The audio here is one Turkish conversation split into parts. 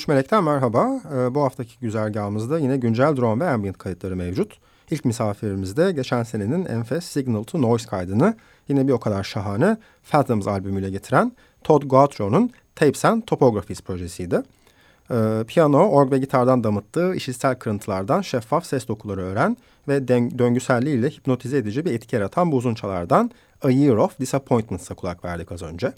13 Melek'ten merhaba. Ee, bu haftaki güzergahımızda yine güncel drone ve ambient kayıtları mevcut. İlk misafirimiz de geçen senenin enfes Signal to Noise kaydını yine bir o kadar şahane Phantoms albümüyle getiren Todd Gautro'nun Tapes and Topographies projesiydi. Ee, piyano, org ve gitardan damıttığı işitsel kırıntılardan şeffaf ses dokuları öğren ve döngüselliğiyle hipnotize edici bir etki yaratan bu uzun çalardan A Year of Disappointments'a kulak verdik az önce.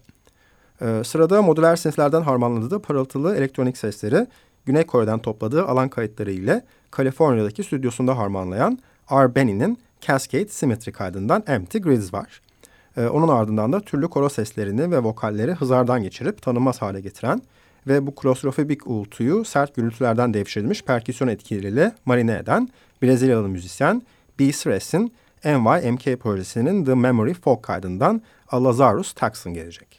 Ee, sırada modüler seslerden harmanladığı pırıltılı elektronik sesleri Güney Kore'den topladığı alan kayıtları ile Kaliforniya'daki stüdyosunda harmanlayan R. Benny'nin Cascade Symmetry kaydından Empty Grids var. Ee, onun ardından da türlü koro seslerini ve vokalleri hızardan geçirip tanınmaz hale getiren ve bu klostrofobik uğultuyu sert gürültülerden devşirilmiş perküsyon etkileriyle marine eden Brezilyalı müzisyen B. Sres'in NYMK projesinin The Memory Folk kaydından A Lazarus Taxon gelecek.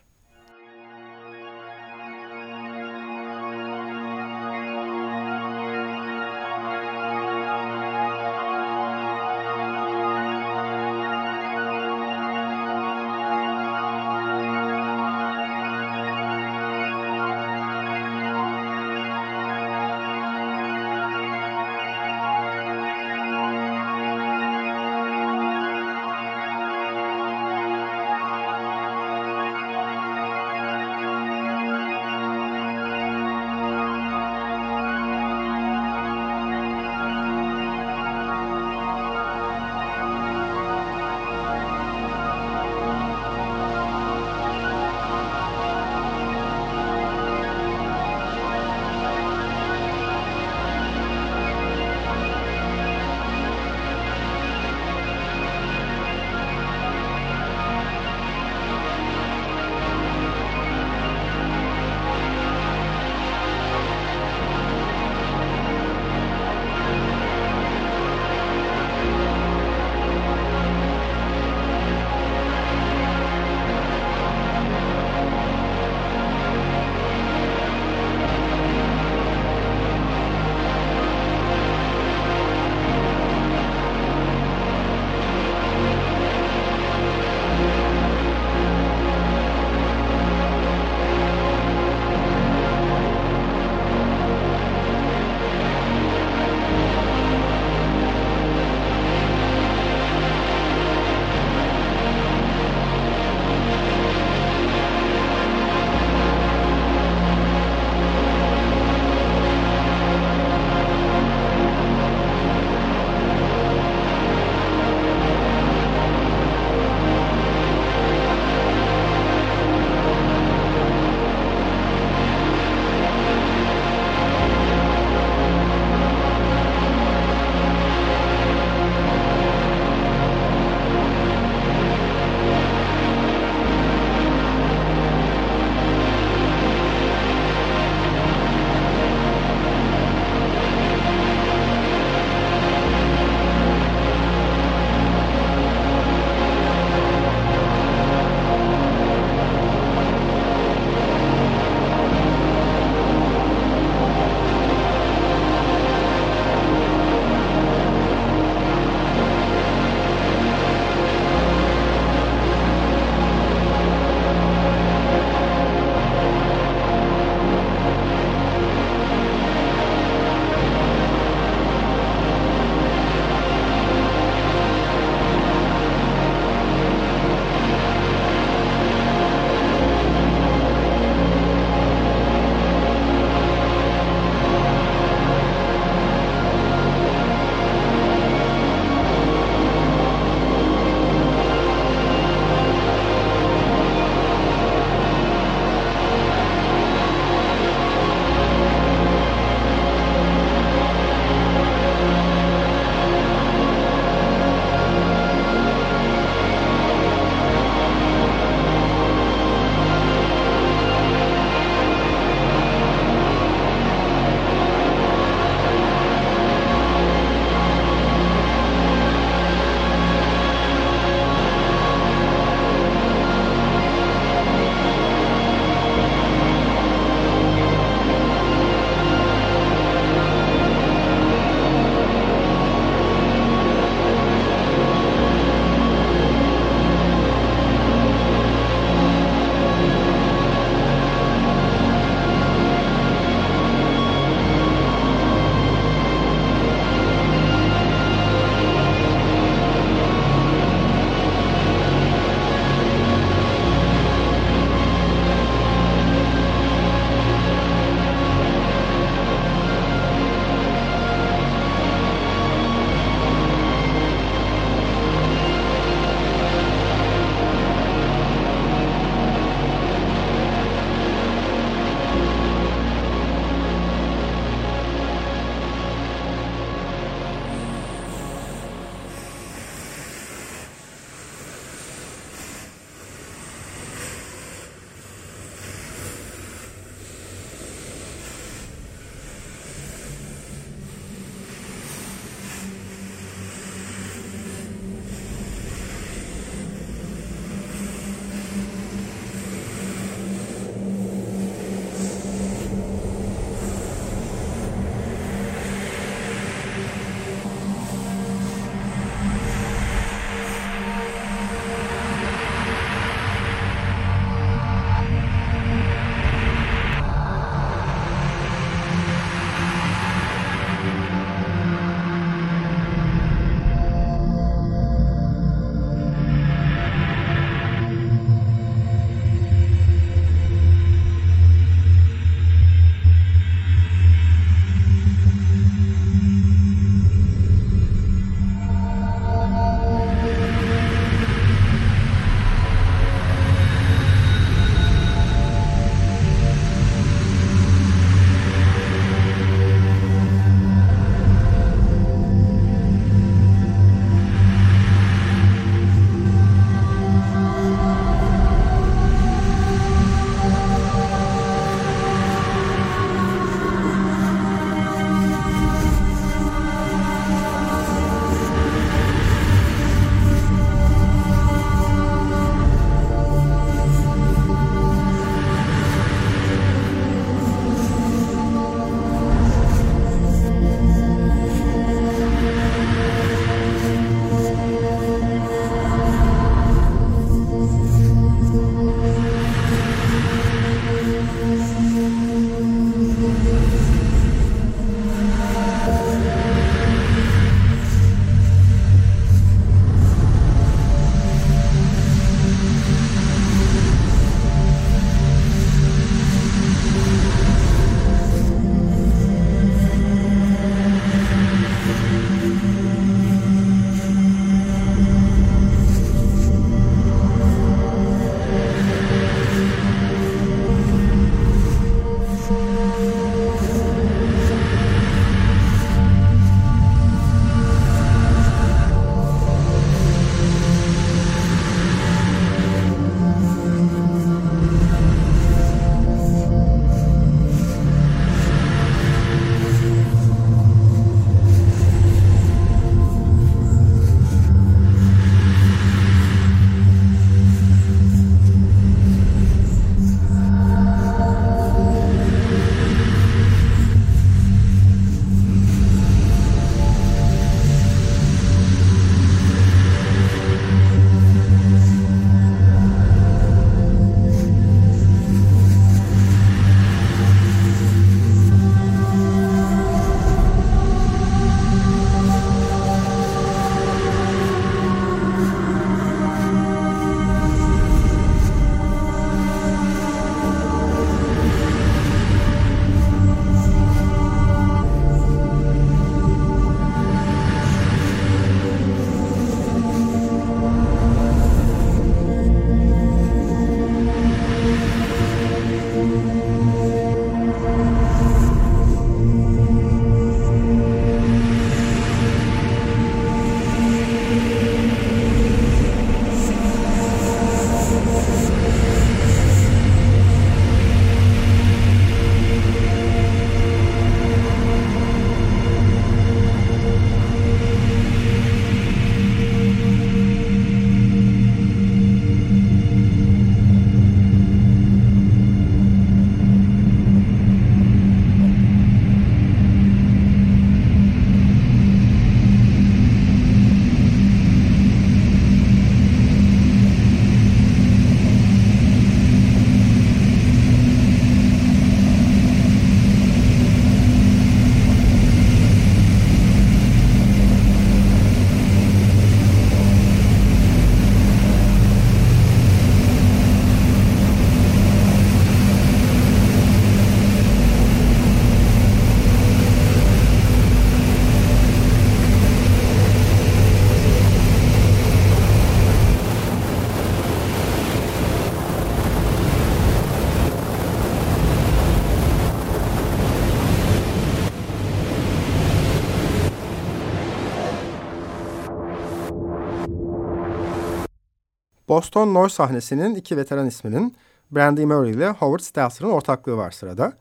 Boston Noise sahnesinin iki veteran isminin Brandy Murray ile Howard Stelzer'ın ortaklığı var sırada.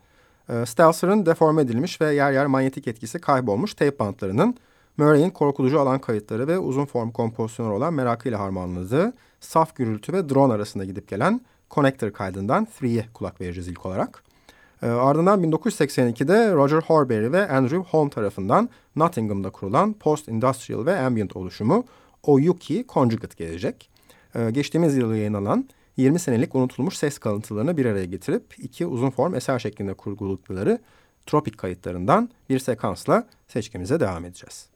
E, Stelzer'ın deforme edilmiş ve yer yer manyetik etkisi kaybolmuş tape bantlarının Murray'in korkutucu alan kayıtları ve uzun form kompozisyonları olan merakıyla harmanladığı saf gürültü ve drone arasında gidip gelen Connector kaydından Three'ye kulak vereceğiz ilk olarak. E, ardından 1982'de Roger Horbury ve Andrew Holm tarafından Nottingham'da kurulan post-industrial ve ambient oluşumu Oyuki Conjugate gelecek. E, geçtiğimiz yıl yayınlanan 20 senelik unutulmuş ses kalıntılarını bir araya getirip iki uzun form eser şeklinde kurguladıkları tropik kayıtlarından bir sekansla seçkimize devam edeceğiz.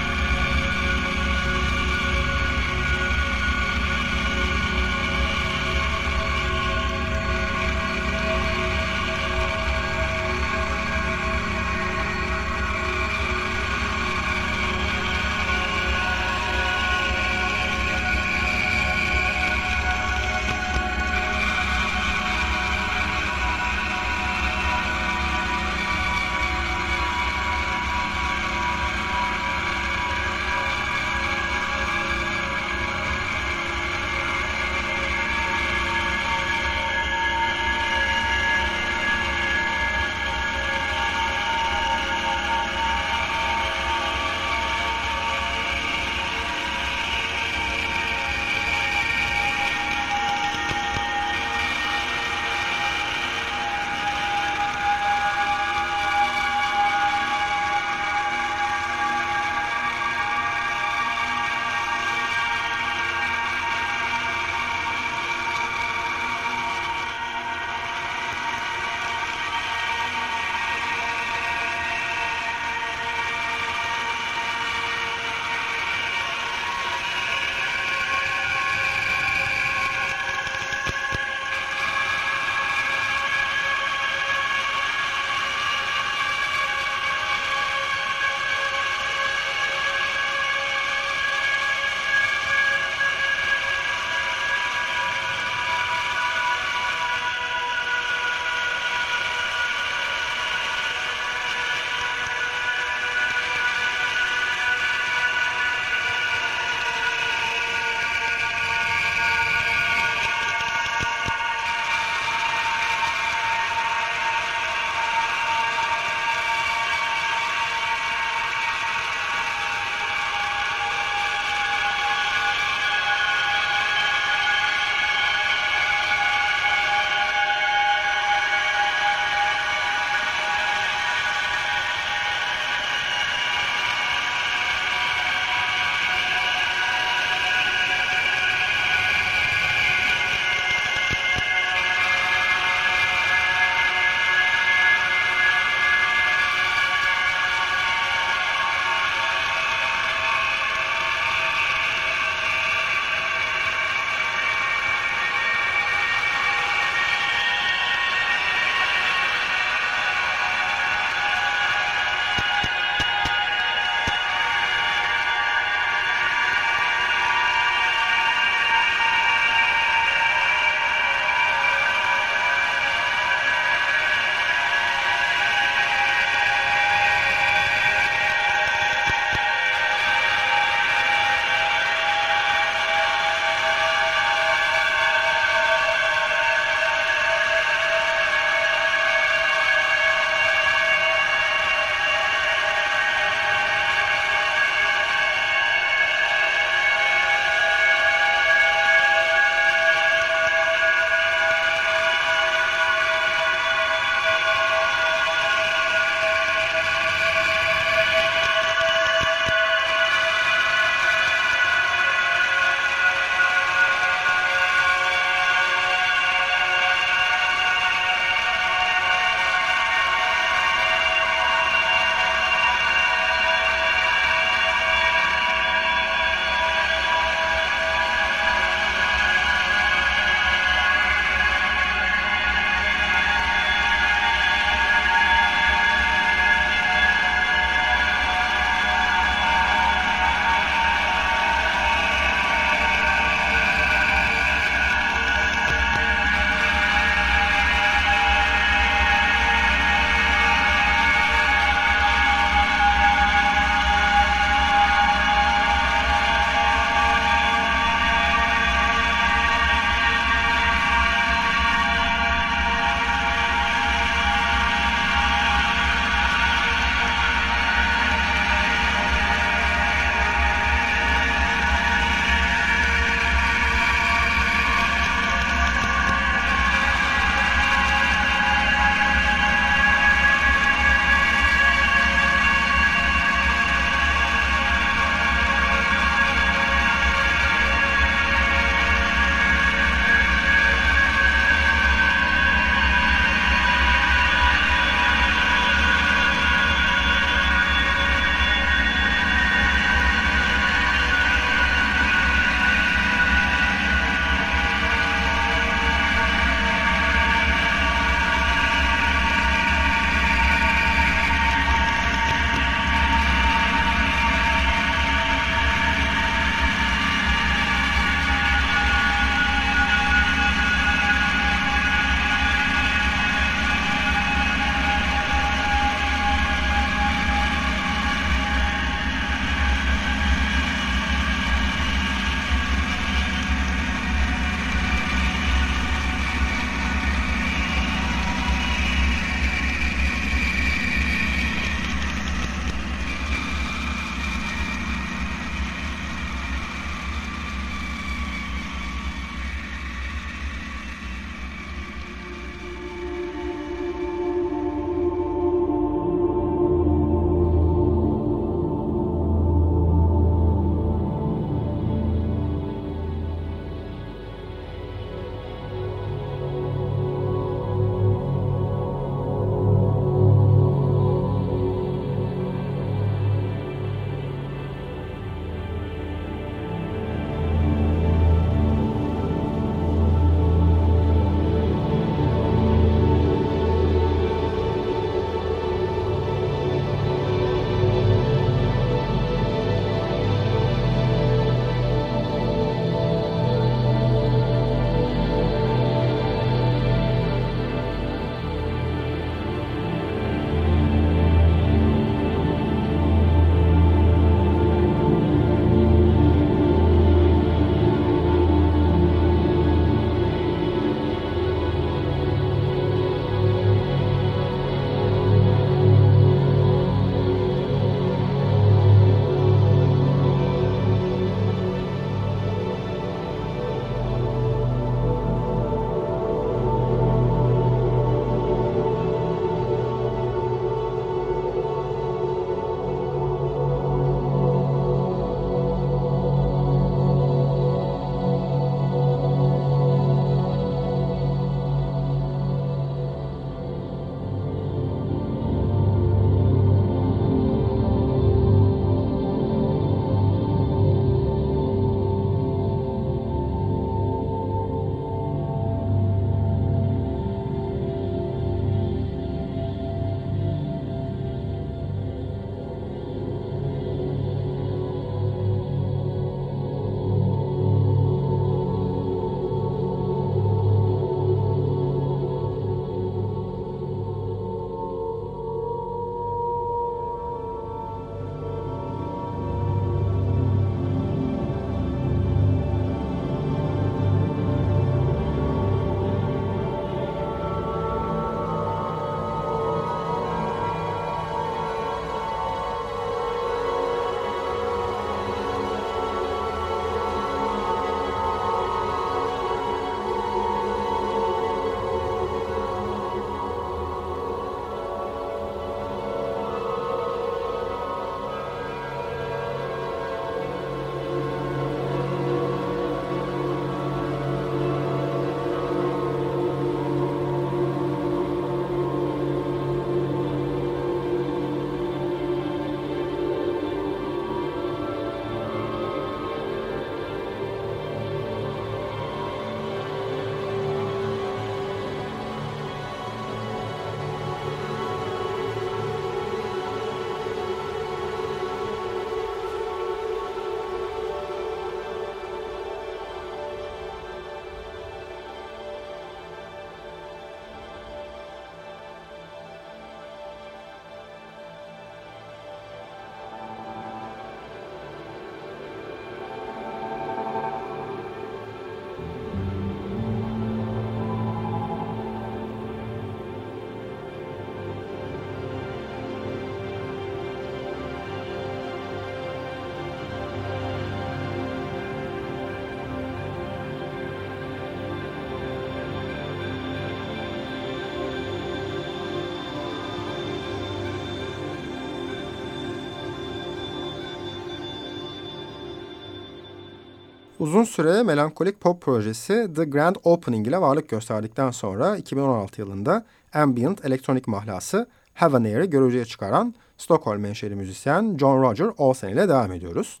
Uzun süre melankolik pop projesi The Grand Opening ile varlık gösterdikten sonra 2016 yılında ambient elektronik mahlası Heaven Air'i görücüye çıkaran Stockholm menşeli müzisyen John Roger Olsen ile devam ediyoruz.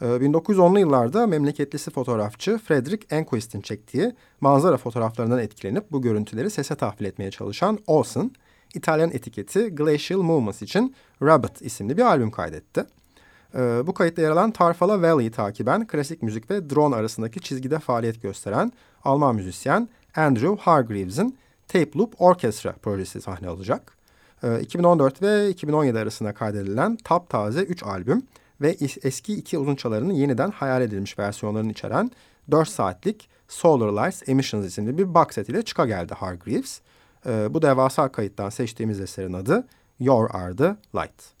1910'lu ee, yıllarda memleketlisi fotoğrafçı Frederick Enquist'in çektiği manzara fotoğraflarından etkilenip bu görüntüleri sese tahvil etmeye çalışan Olsen, İtalyan etiketi Glacial Movements için Rabbit isimli bir albüm kaydetti. Ee, bu kayıtta yer alan Tarfala Valley'i takiben klasik müzik ve drone arasındaki çizgide faaliyet gösteren Alman müzisyen Andrew Hargreaves'in Tape Loop Orchestra projesi sahne alacak. 2014 ee, ve 2017 arasında kaydedilen taptaze 3 albüm ve eski iki uzun çalarının yeniden hayal edilmiş versiyonlarını içeren 4 saatlik Solar Lights Emissions isimli bir box set ile çıka geldi Hargreaves. Ee, bu devasa kayıttan seçtiğimiz eserin adı Your Are The Light.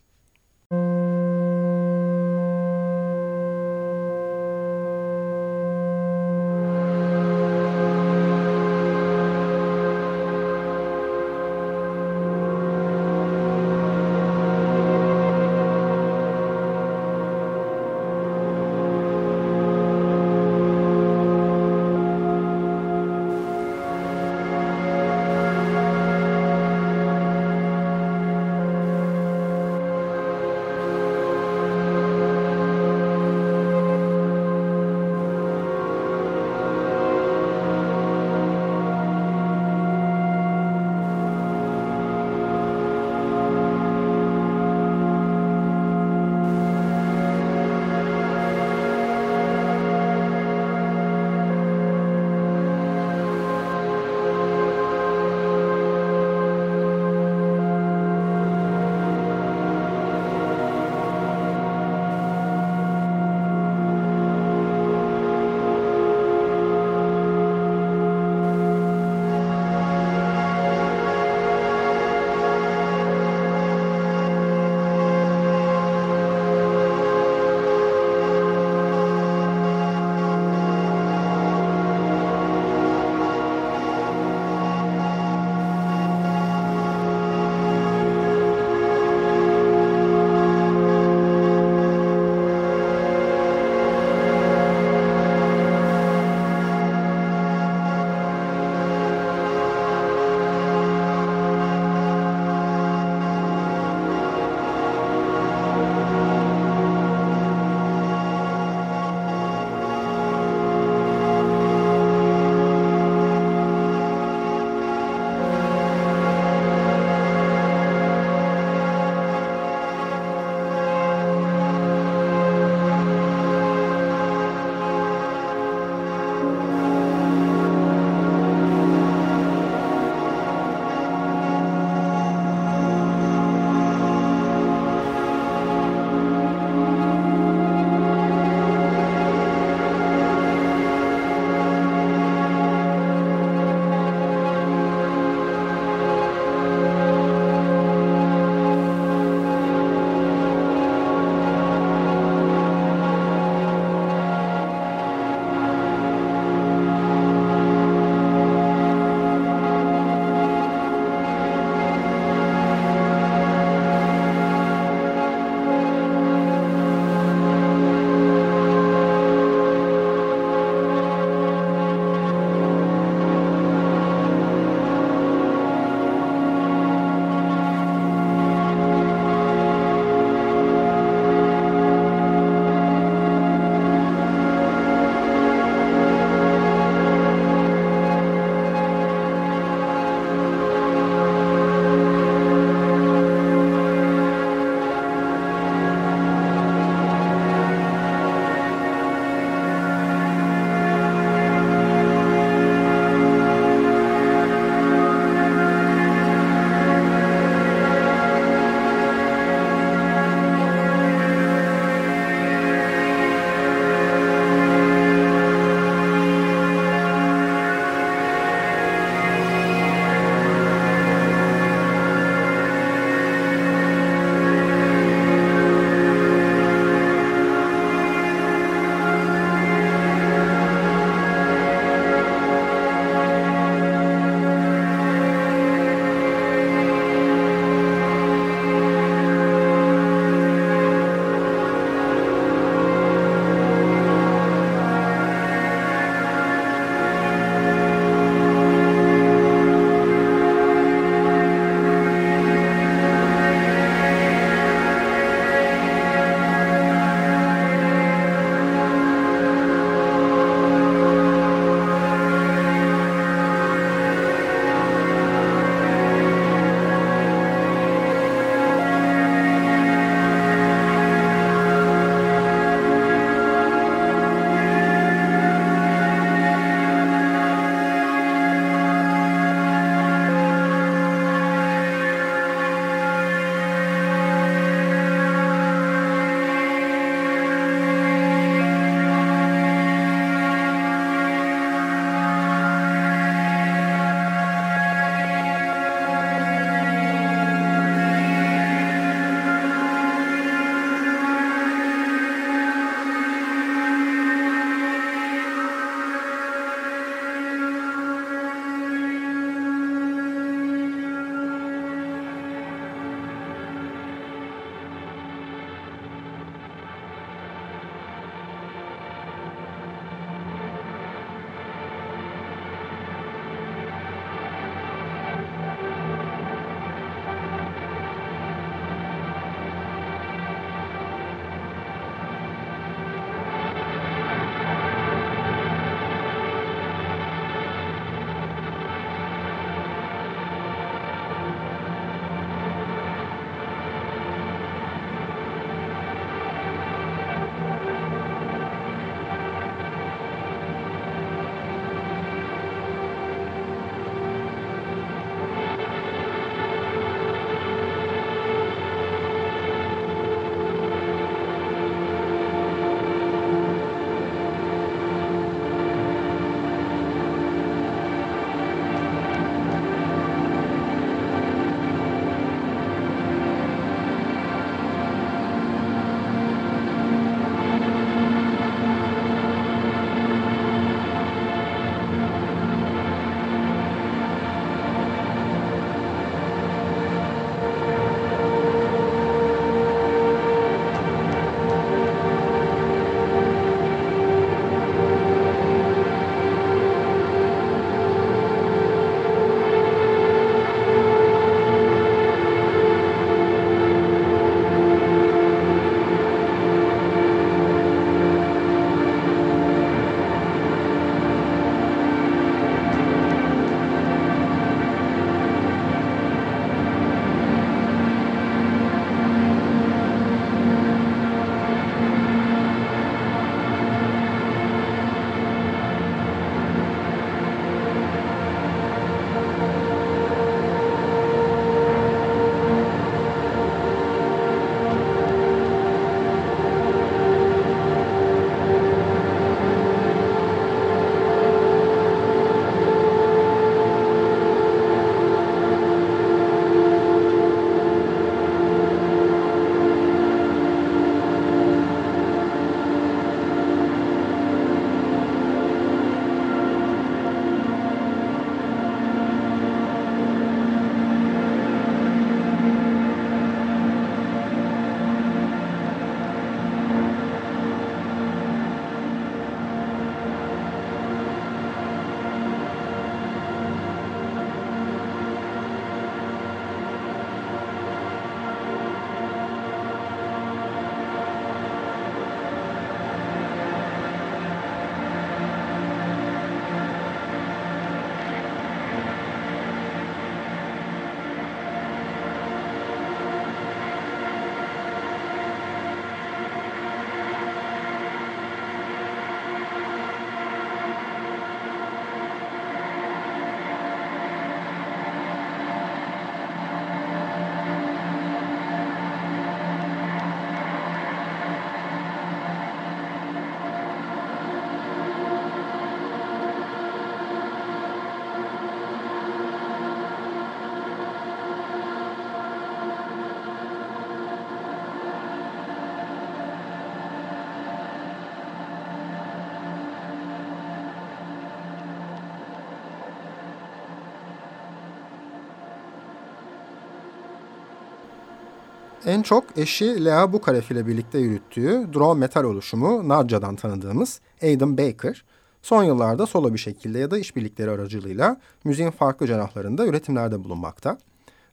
En çok eşi Lea Bukaref ile birlikte yürüttüğü drone metal oluşumu Nadja'dan tanıdığımız Aidan Baker, son yıllarda solo bir şekilde ya da işbirlikleri aracılığıyla müziğin farklı cenahlarında üretimlerde bulunmakta.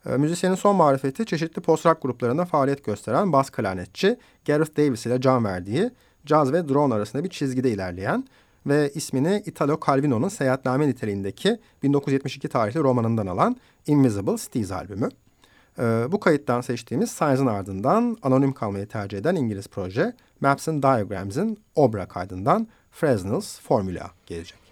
E, müzisyenin son marifeti çeşitli post-rock gruplarında faaliyet gösteren bas klarnetçi Gareth Davis ile can verdiği caz ve drone arasında bir çizgide ilerleyen ve ismini Italo Calvino'nun seyahatname niteliğindeki 1972 tarihli romanından alan Invisible Steez albümü. Ee, bu kayıttan seçtiğimiz Size'ın ardından anonim kalmayı tercih eden İngiliz proje Maps and Diagrams'in Obra kaydından Fresnel's Formula gelecek.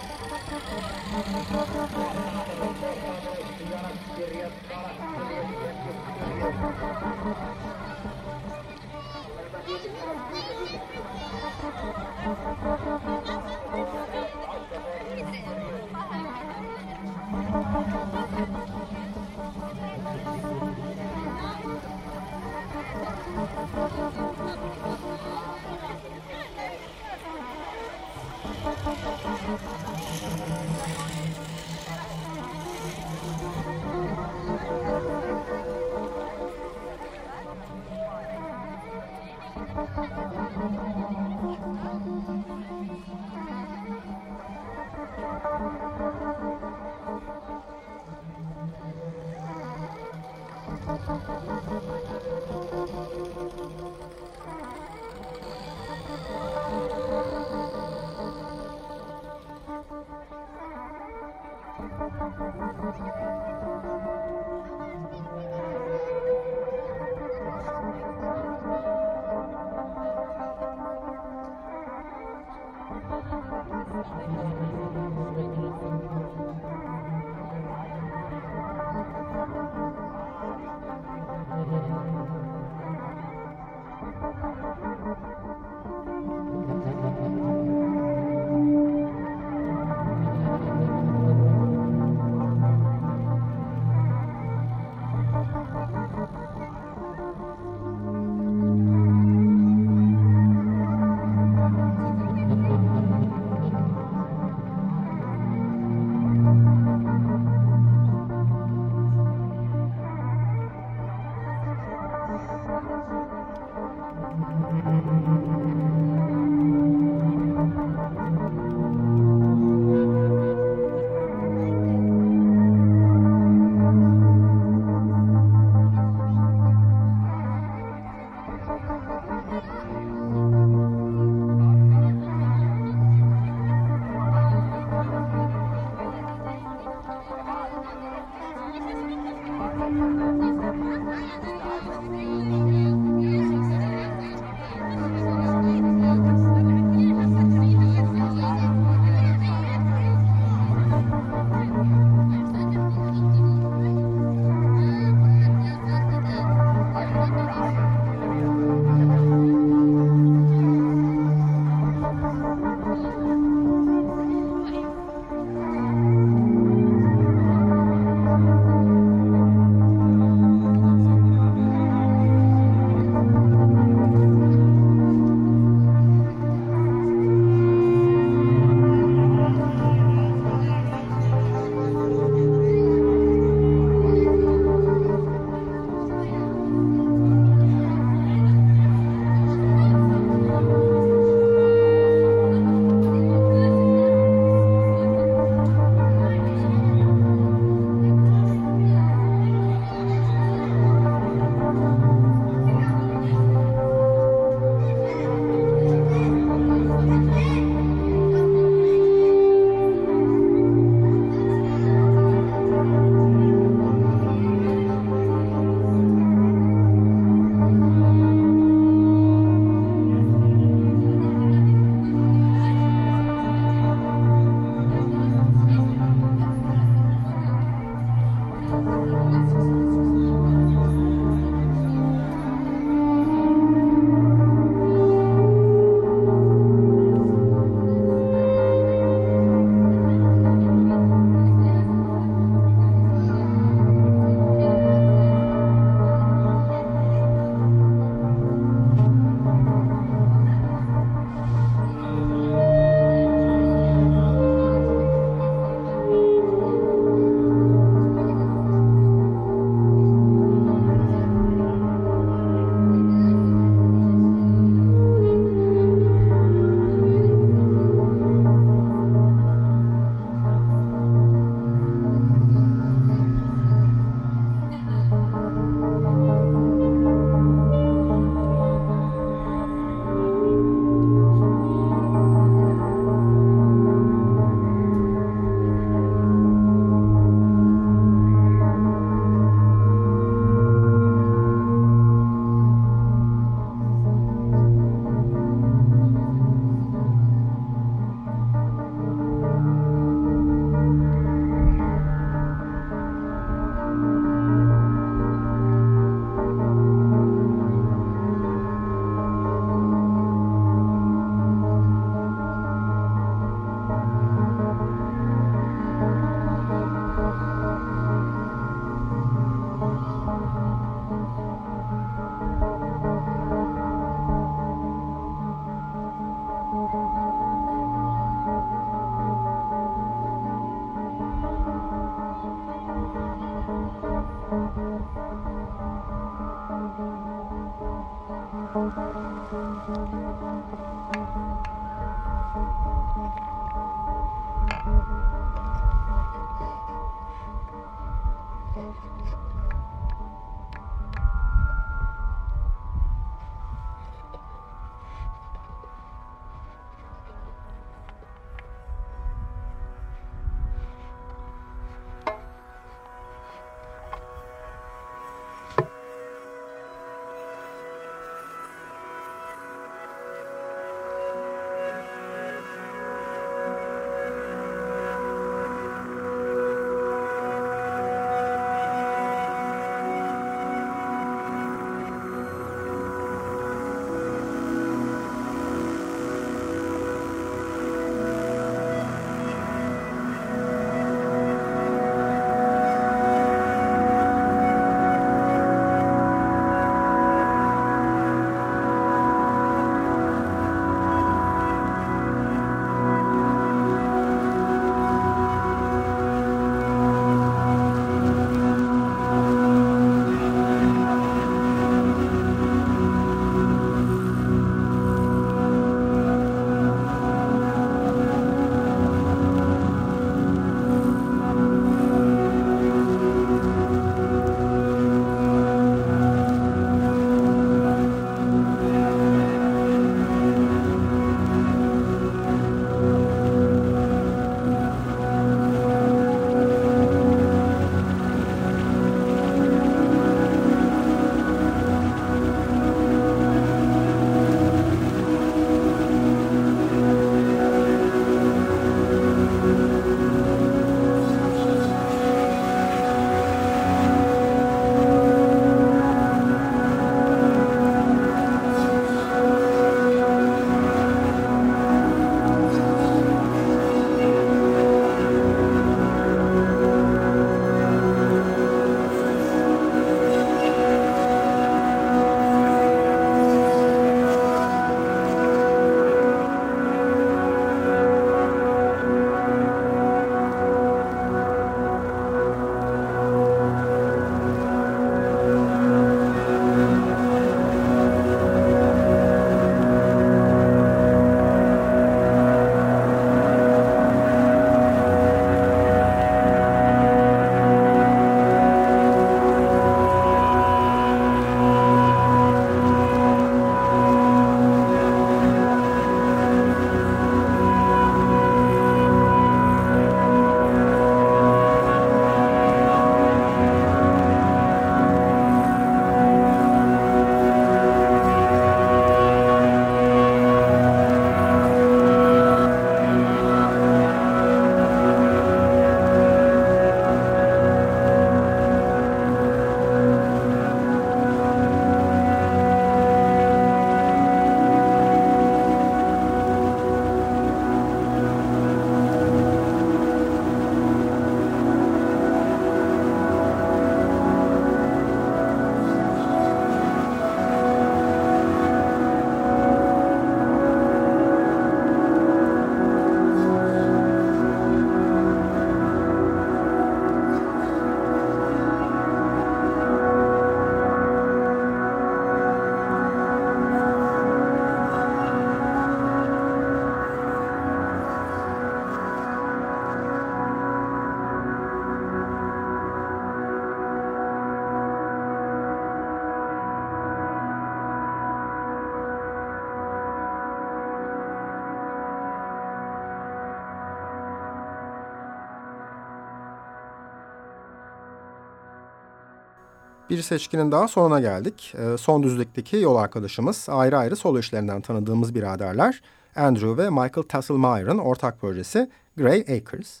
Bir seçkinin daha sonuna geldik. E, son düzlükteki yol arkadaşımız ayrı ayrı solo işlerinden tanıdığımız biraderler Andrew ve Michael Tasselmeyer'ın ortak projesi Grey Acres.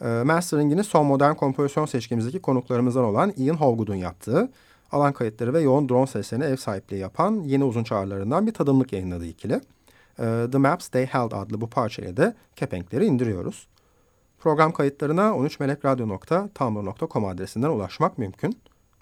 E, masteringini son modern kompozisyon seçkimizdeki konuklarımızdan olan Ian Hovgood'un yaptığı, alan kayıtları ve yoğun drone seslerine ev sahipliği yapan yeni uzun çağrılarından bir tadımlık yayınladı ikili. E, The Maps They Held adlı bu parçayla da kepenkleri indiriyoruz. Program kayıtlarına 13melekradyo.tumblr.com adresinden ulaşmak mümkün.